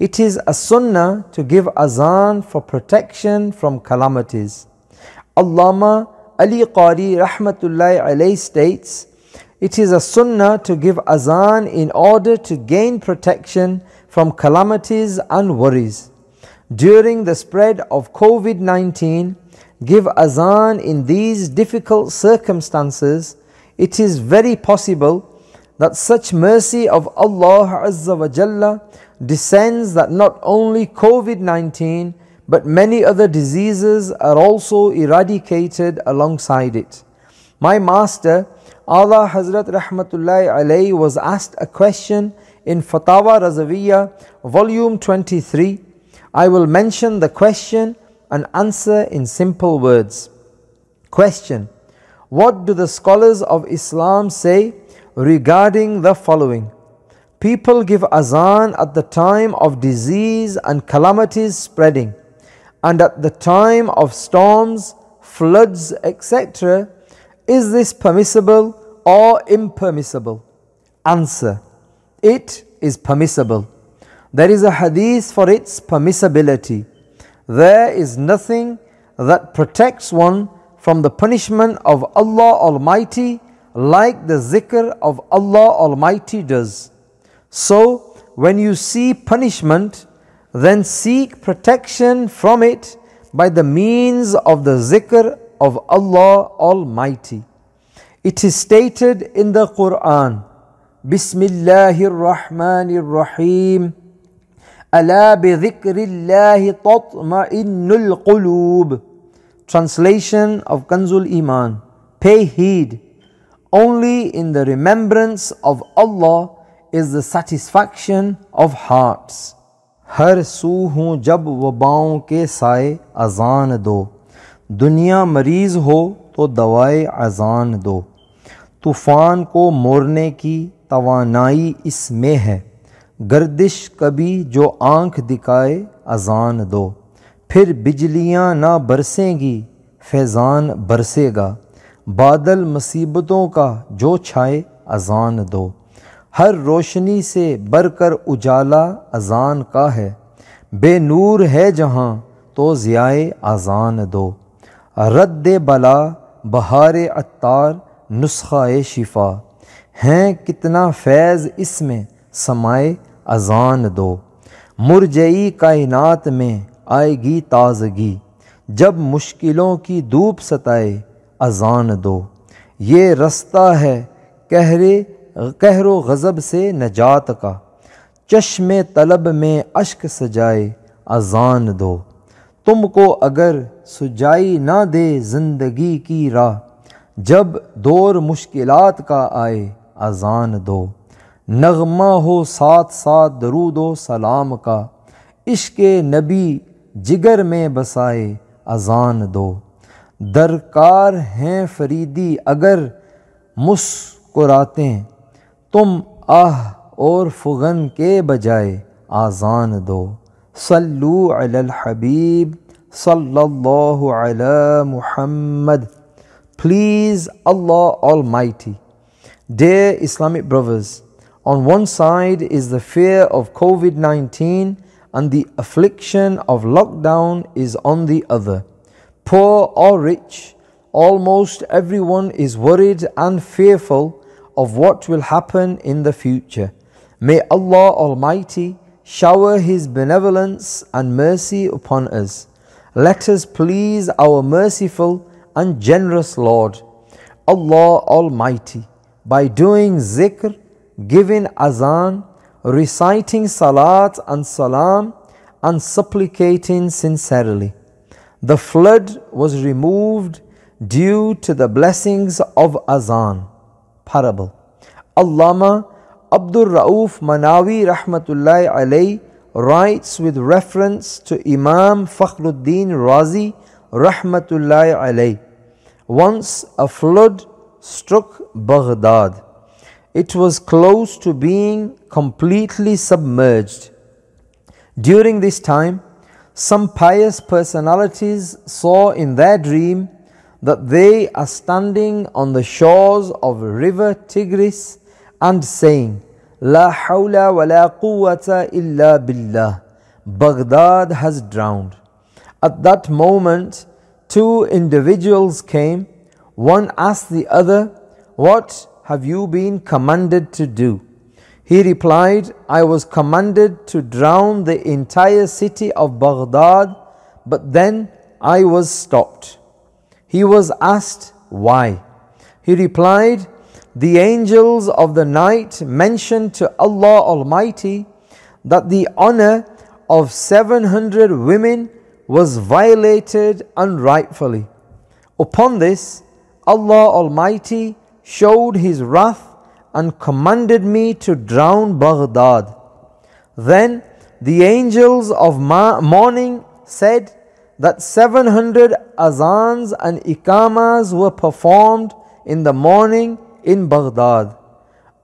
It is a sunnah to give azan for protection from calamities. Allama Ali Qari Rahmatullahi alayhi states, it is a sunnah to give azan in order to gain protection from calamities and worries. During the spread of COVID 19, give azan in these difficult circumstances, it is very possible that such mercy of Allah Azza wa Jalla descends that not only COVID 19 but many other diseases are also eradicated alongside it. My master, Ala Hazrat Rahmatullahi alayhi, was asked a question in Fatawa Razaviya, volume 23. I will mention the question and answer in simple words. Question What do the scholars of Islam say regarding the following? People give azan at the time of disease and calamities spreading and at the time of storms, floods, etc., is this permissible or impermissible? Answer It is permissible. There is a hadith for its permissibility. There is nothing that protects one from the punishment of Allah Almighty like the zikr of Allah Almighty does. So, when you see punishment, then seek protection from it by the means of the zikr of Allah Almighty. It is stated in the Quran, Bismillahir Rahmanir Rahim. ألا بذكر الله تطمئن القلوب Translation of Kanzul Iman Pay heed Only in the remembrance of Allah is the satisfaction of hearts. ہر سو ہوں جب وباؤں کے سائے اذان دو۔ دنیا مریض ہو تو دوائے اذان دو۔ طوفان کو مورنے کی توانائی اس میں ہے۔ گردش کبھی جو آنکھ دکھائے اذان دو۔ پھر بجلیاں نہ برسیں گی، فیضان برسے گا۔ بادل مصیبتوں کا جو چھائے اذان دو۔ ہر روشنی سے بر کر اجالا اذان کا ہے۔ بے نور ہے جہاں تو ضیاء اذان دو۔ رد بلا، بہار اتار نسخہ شفا۔ ہیں کتنا فیض اس میں، سمائے اذان دو۔ مرجعی کائنات میں آئے گی تازگی۔ جب مشکلوں کی دوپ ستائے اذان دو۔ یہ رستہ ہے کہرے کہر و غضب سے نجات کا۔ چشم طلب میں اشک سجائے اذان دو۔ تم کو اگر سجائی نہ دے زندگی کی راہ، جب دور مشکلات کا آئے اذان دو۔ نغمہ ہو ساتھ ساتھ درود و سلام کا۔ عشق نبی جگر میں بسائے اذان دو۔ درکار ہیں فریدی، اگر مسکراتیں تم آہ اور فغن کے بجائے آزان دو۔ صلو علی الحبیب صلی اللہ علی Muhammad. Please Allah almighty dear Islamic brothers on one side is the fear of COVID nineteen and the affliction of lockdown is on the other Poor or rich, almost everyone is worried and fearful of what will happen in the future. May Allah Almighty shower His benevolence and mercy upon us. Let us please our merciful and generous Lord, Allah Almighty, by doing zikr, giving azan, reciting salat and salam, and supplicating sincerely. The flood was removed due to the blessings of azan parable. Allama Abdul Rauf Manawi Rahmatullahi alayhi writes with reference to Imam Fakhruddin Razi Rahmatullahi alayhi. Once a flood struck Baghdad. It was close to being completely submerged. During this time, some pious personalities saw in their dream that they are standing on the shores of river Tigris and saying, La hawla wa la quwwata illa billah. Baghdad has drowned. At that moment, two individuals came. One asked the other, What have you been commanded to do? He replied, I was commanded to drown the entire city of Baghdad, but then I was stopped. He was asked, Why? He replied, The angels of the night mentioned to Allah Almighty that the honor of 700 women was violated unrightfully. Upon this, Allah Almighty showed His wrath and commanded me to drown Baghdad. Then the angels of morning said that 700 azans and ikamas were performed in the morning in Baghdad.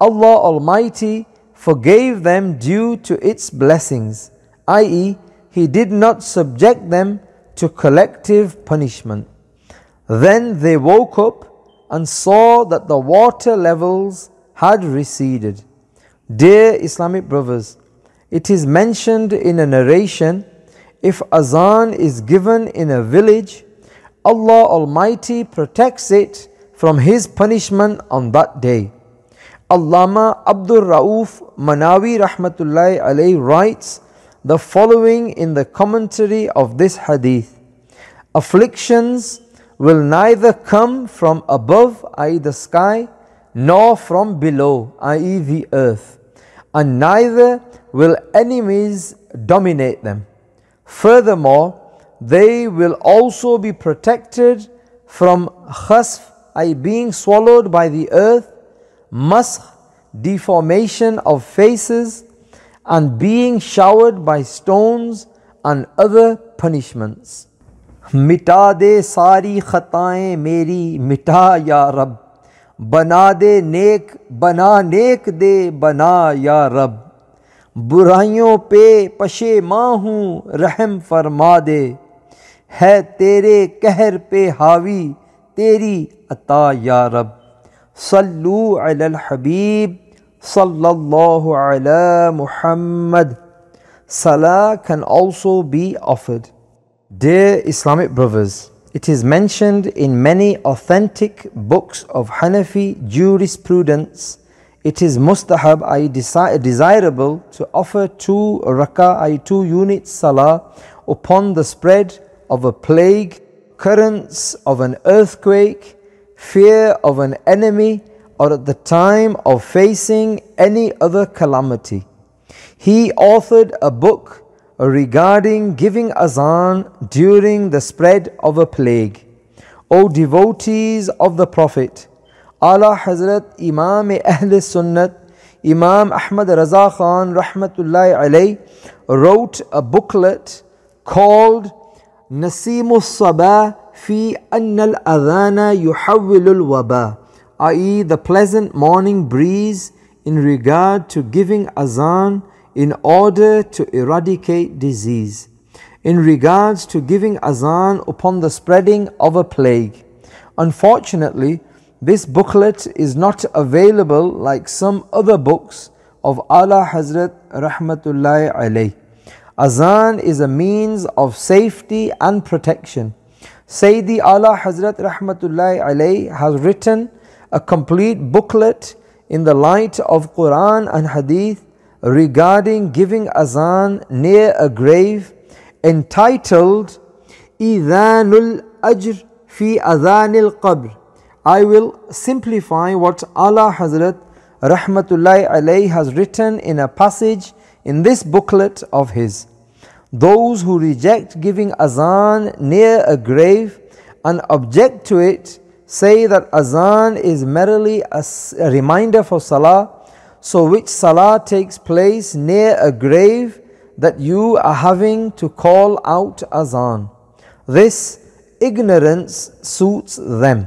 Allah Almighty forgave them due to its blessings, i.e., He did not subject them to collective punishment. Then they woke up and saw that the water levels had receded. Dear Islamic brothers, it is mentioned in a narration if azan is given in a village, Allah Almighty protects it from His punishment on that day. Allama Abdul Rauf Manawi Rahmatullahi alayhi writes the following in the commentary of this hadith Afflictions will neither come from above, i.e., the sky, nor from below, i.e., the earth, and neither will enemies dominate them. Furthermore, they will also be protected from khasf, i.e., being swallowed by the earth, maskh, deformation of faces, and being showered by stones and other punishments. मिटा दे सारी खताएं मेरी मिटा या रब بنا دے نیک، بنا نیک دے، بنا یا رب۔ برائیوں پہ پشے ماں ہوں، رحم فرما دے۔ ہے تیرے کہر پہ حاوی، تیری عطا یا رب۔ صلو علی الحبیب، صلی اللہ علی Muhammad. Salah can also be offered. Dear Islamic brothers it is mentioned in many authentic books of Hanafi jurisprudence. It is mustahab, i desirable to offer two rakah, i two units salah upon the spread of a plague, currents of an earthquake, fear of an enemy, or at the time of facing any other calamity. He authored a book regarding giving azan during the spread of a plague. O devotees of the Prophet, Ala Hazrat Imam Ahl Sunnat, Imam Ahmad Raza Khan Rahmatullahi alayh, wrote a booklet called Nasimus Sabah fi Anna al-Adhana yuhawwilu al-Waba i.e., the pleasant morning breeze in regard to giving azan in order to eradicate disease, in regards to giving azan upon the spreading of a plague. Unfortunately, this booklet is not available like some other books of Ala Hazrat Rahmatullahi alayh. Azan is a means of safety and protection. Sayyidi Ala Hazrat Rahmatullahi alayh has written a complete booklet in the light of Quran and Hadith regarding giving azan near a grave entitled Idhanul Ajr fi Adhanil Qabr. I will simplify what Ala Hazrat Rahmatullahi alayhi has written in a passage in this booklet of his. Those who reject giving azan near a grave and object to it say that azan is merely a reminder for salah, so which salah takes place near a grave that you are having to call out azan. This ignorance suits them.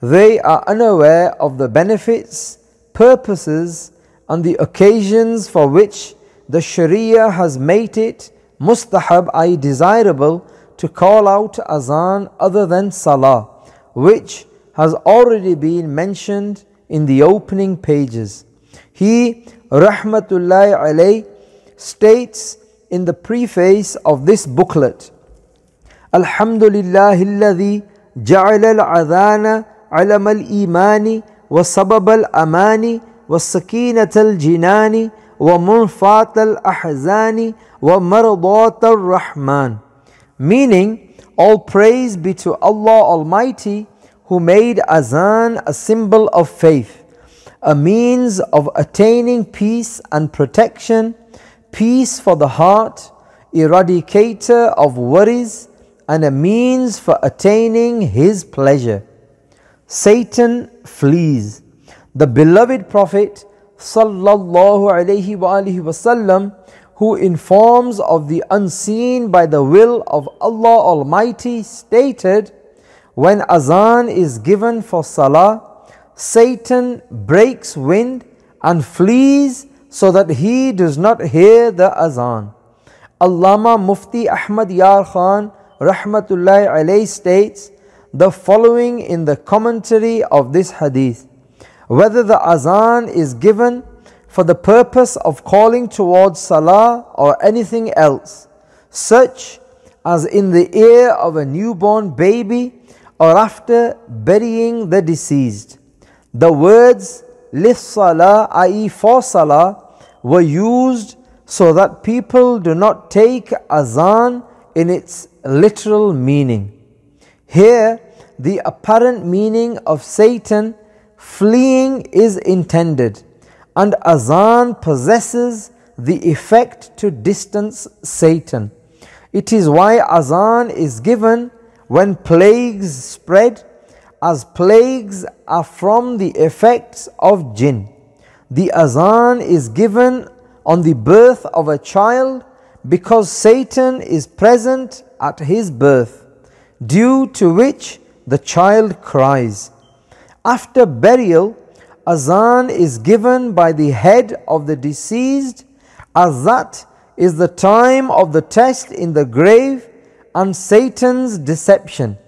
They are unaware of the benefits, purposes, and the occasions for which the Sharia has made it mustahab, i.e., desirable, to call out azan other than salah, which has already been mentioned in the opening pages. He, Rahmatullahi alay states in the preface of this booklet, Alhamdulillahilladhi ja'ala al-adhana alam al-imani wa sabab al-amani wa sakinat al-jinani wa murfat al-ahzani wa mardat al-rahman. Meaning, all praise be to Allah Almighty who made azan a symbol of faith a means of attaining peace and protection, peace for the heart, eradicator of worries, and a means for attaining His pleasure. Satan flees. The beloved Prophet sallallahu alaihi wasallam who informs of the unseen by the will of Allah Almighty stated when azan is given for salah Satan breaks wind and flees so that he does not hear the azan. Allama Mufti Ahmad Yar Khan rahmatullahi alayhi states the following in the commentary of this hadith. Whether the azan is given for the purpose of calling towards salah or anything else, such as in the ear of a newborn baby or after burying the deceased. The words salah, i.e., for salah, were used so that people do not take azan in its literal meaning. Here, the apparent meaning of Satan fleeing is intended, and azan possesses the effect to distance Satan. It is why azan is given when plagues spread, as plagues are from the effects of jinn. The azan is given on the birth of a child because Satan is present at his birth, due to which the child cries. After burial, azan is given by the head of the deceased, as that is the time of the test in the grave and Satan's deception.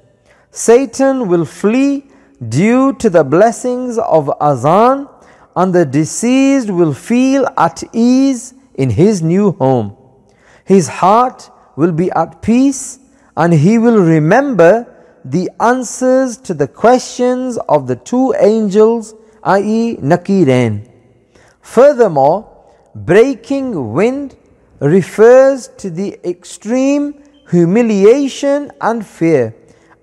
Satan will flee due to the blessings of azan, and the deceased will feel at ease in his new home. His heart will be at peace and he will remember the answers to the questions of the two angels, i.e., Nakirain. Furthermore, breaking wind refers to the extreme humiliation and fear,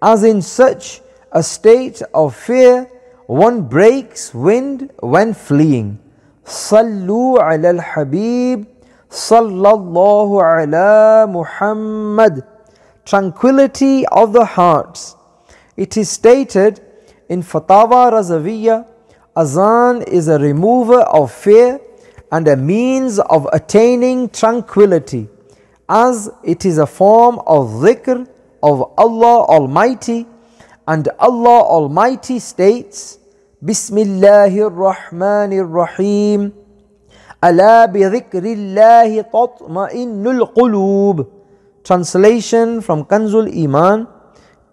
as in such a state of fear one breaks wind when fleeing. Sallu ala al-Habib sallallahu ala Muhammad tranquility of the hearts. It is stated in Fatawa Razaviya, Azan is a remover of fear and a means of attaining tranquility, as it is a form of dhikr of Allah Almighty, and Allah Almighty states, Bismillahir Rahmanir Rahim. ألا بذكر الله تطمئن القلوب Translation from Kanzul Iman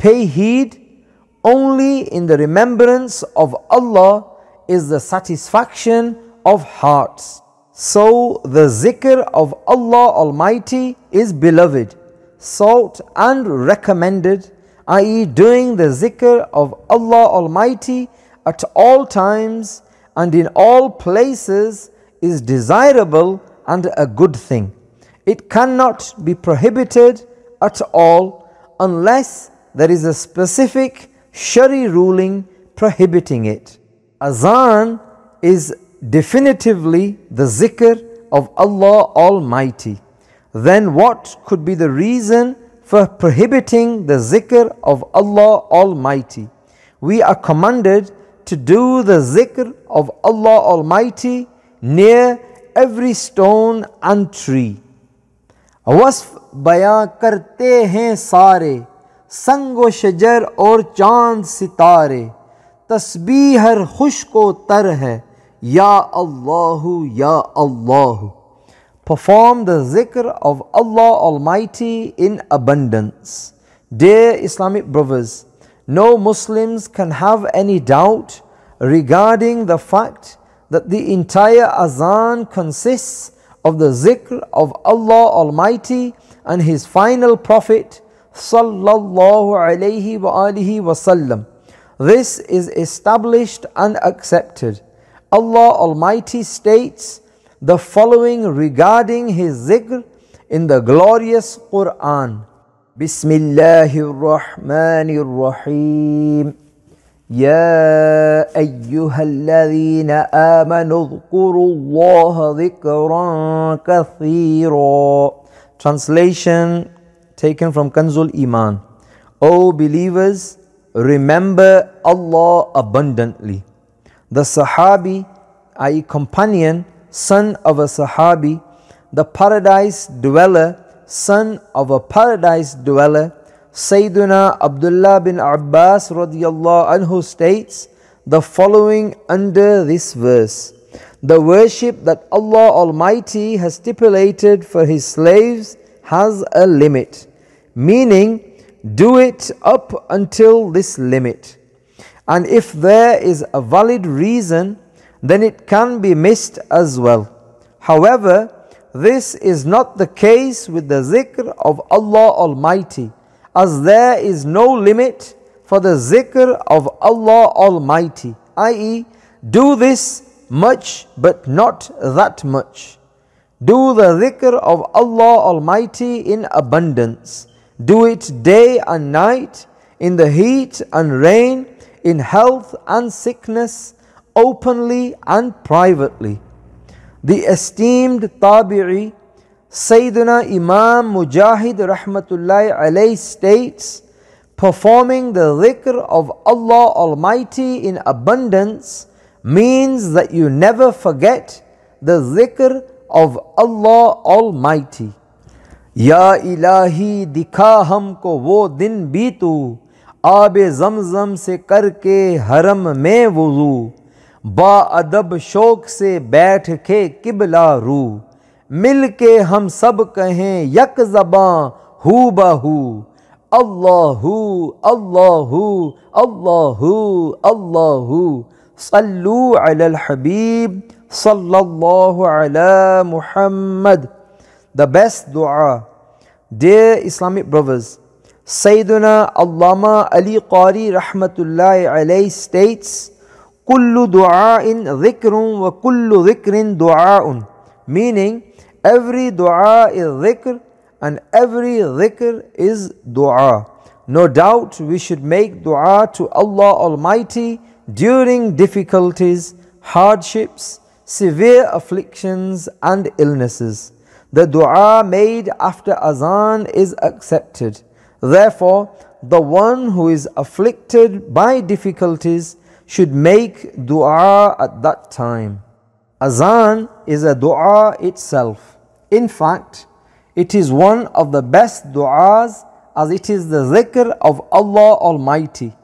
Pay heed, only in the remembrance of Allah is the satisfaction of hearts. So the zikr of Allah Almighty is beloved, sought and recommended, i.e., doing the zikr of Allah Almighty at all times and in all places is desirable and a good thing. It cannot be prohibited at all unless there is a specific Shari ruling prohibiting it. Azan is definitively the zikr of Allah Almighty. then what could be the reason for prohibiting the zikr of Allah Almighty? We are commanded to do the zikr of Allah Almighty near every stone and tree. وصف بیان کرتے ہیں سارے سنگ و شجر اور چاند ستارے تسبیح ہر خشک و تر ہے یا اللہ یا اللہ Perform the zikr of Allah Almighty in abundance. Dear Islamic brothers, no Muslims can have any doubt regarding the fact that the entire azan consists of the zikr of Allah Almighty and His final Prophet sallallahu alaihi wasallam. This is established and accepted. Allah Almighty states the following regarding His zikr in the glorious Quran. Bismillahir Rahmanir Rahim. يا أيها الذين آمنوا اذكروا الله ذكرا كثيرا Translation taken from Kanzul Iman O believers, remember Allah abundantly. The Sahabi, i.e. companion, son of a Sahabi, the paradise dweller, son of a paradise dweller, Sayyidina Abdullah bin Abbas radiallahu anhu states the following under this verse. The worship that Allah Almighty has stipulated for His slaves has a limit, meaning do it up until this limit. And if there is a valid reason, then it can be missed as well. However, this is not the case with the zikr of Allah Almighty as there is no limit for the zikr of Allah Almighty, i.e., do this much but not that much. Do the zikr of Allah Almighty in abundance. Do it day and night, in the heat and rain, in health and sickness, openly and privately. The esteemed Tabi'i Sayyidina Imam Mujahid Rahmatullahi Alayhi states, performing the dhikr of Allah Almighty in abundance means that you never forget the dhikr of Allah Almighty. Ya ilahi دکھا ہم کو وہ دن بھی تو آب زمزم سے کر کے با ادب شوق سے بیٹھ کے قبلہ رو۔ مل کے ہم سب کہیں یک زباں ہو بہو اللہ اللہ اللہ اللہ صلو علی الحبیب صلی اللہ علی Muhammad. The best dua dear Islamic brothers سیدنا علامہ علی قاری رحمۃ اللہ علیہ states du'ain dhikrun wa kullu dhikrin du'aun meaning Every dua is dhikr and every dhikr is dua. No doubt we should make dua to Allah Almighty during difficulties, hardships, severe afflictions, and illnesses. The dua made after azan is accepted. Therefore, the one who is afflicted by difficulties should make dua at that time. Azan is a dua itself. In fact, it is one of the best du'as as it is the zikr of Allah Almighty.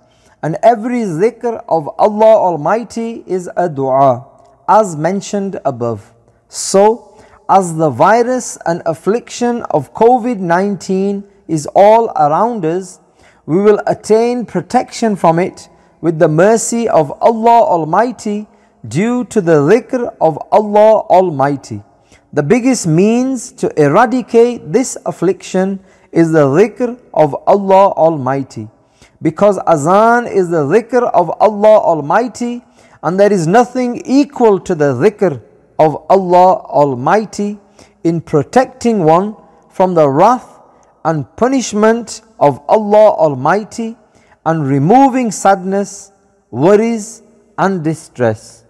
And every zikr of Allah Almighty is a du'a, as mentioned above. So, as the virus and affliction of COVID 19 is all around us, we will attain protection from it with the mercy of Allah Almighty due to the zikr of Allah Almighty. The biggest means to eradicate this affliction is the dhikr of Allah Almighty. Because azan is the dhikr of Allah Almighty and there is nothing equal to the dhikr of Allah Almighty in protecting one from the wrath and punishment of Allah Almighty and removing sadness, worries and distress.